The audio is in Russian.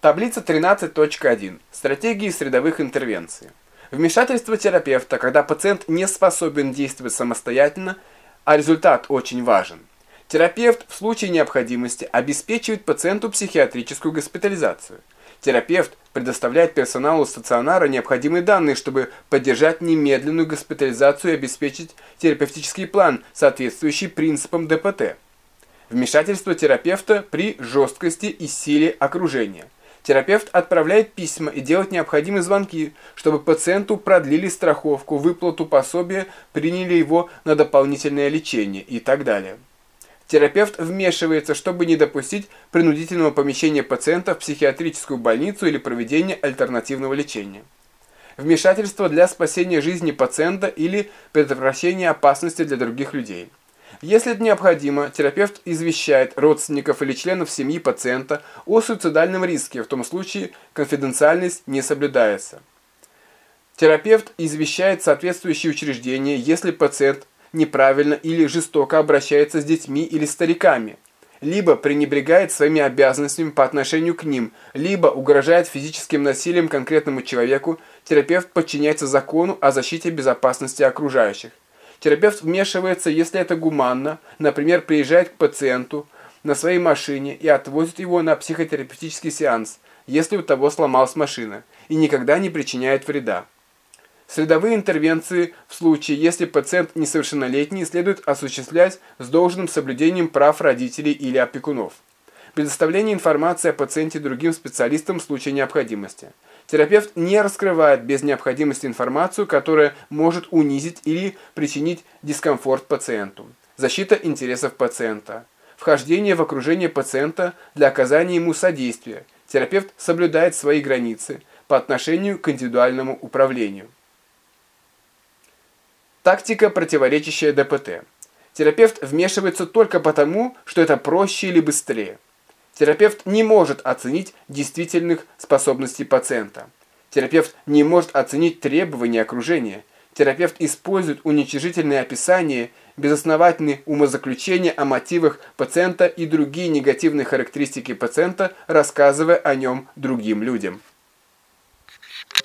Таблица 13.1. Стратегии средовых интервенций. Вмешательство терапевта, когда пациент не способен действовать самостоятельно, а результат очень важен. Терапевт в случае необходимости обеспечивает пациенту психиатрическую госпитализацию. Терапевт предоставляет персоналу стационара необходимые данные, чтобы поддержать немедленную госпитализацию и обеспечить терапевтический план, соответствующий принципам ДПТ. Вмешательство терапевта при жесткости и силе окружения – Терапевт отправляет письма и делает необходимые звонки, чтобы пациенту продлили страховку, выплату пособия, приняли его на дополнительное лечение и так далее. Терапевт вмешивается, чтобы не допустить принудительного помещения пациента в психиатрическую больницу или проведения альтернативного лечения. Вмешательство для спасения жизни пациента или предотвращения опасности для других людей. Если это необходимо, терапевт извещает родственников или членов семьи пациента о суицидальном риске, в том случае конфиденциальность не соблюдается. Терапевт извещает соответствующие учреждения, если пациент неправильно или жестоко обращается с детьми или стариками, либо пренебрегает своими обязанностями по отношению к ним, либо угрожает физическим насилием конкретному человеку, терапевт подчиняется закону о защите безопасности окружающих. Терапевт вмешивается, если это гуманно, например, приезжает к пациенту на своей машине и отвозит его на психотерапевтический сеанс, если у того сломалась машина, и никогда не причиняет вреда. Средовые интервенции в случае, если пациент несовершеннолетний, следует осуществлять с должным соблюдением прав родителей или опекунов. Предоставление информации о пациенте другим специалистам в случае необходимости. Терапевт не раскрывает без необходимости информацию, которая может унизить или причинить дискомфорт пациенту. Защита интересов пациента. Вхождение в окружение пациента для оказания ему содействия. Терапевт соблюдает свои границы по отношению к индивидуальному управлению. Тактика, противоречащая ДПТ. Терапевт вмешивается только потому, что это проще или быстрее. Терапевт не может оценить действительных способностей пациента. Терапевт не может оценить требования окружения. Терапевт использует уничижительные описания, безосновательные умозаключения о мотивах пациента и другие негативные характеристики пациента, рассказывая о нем другим людям.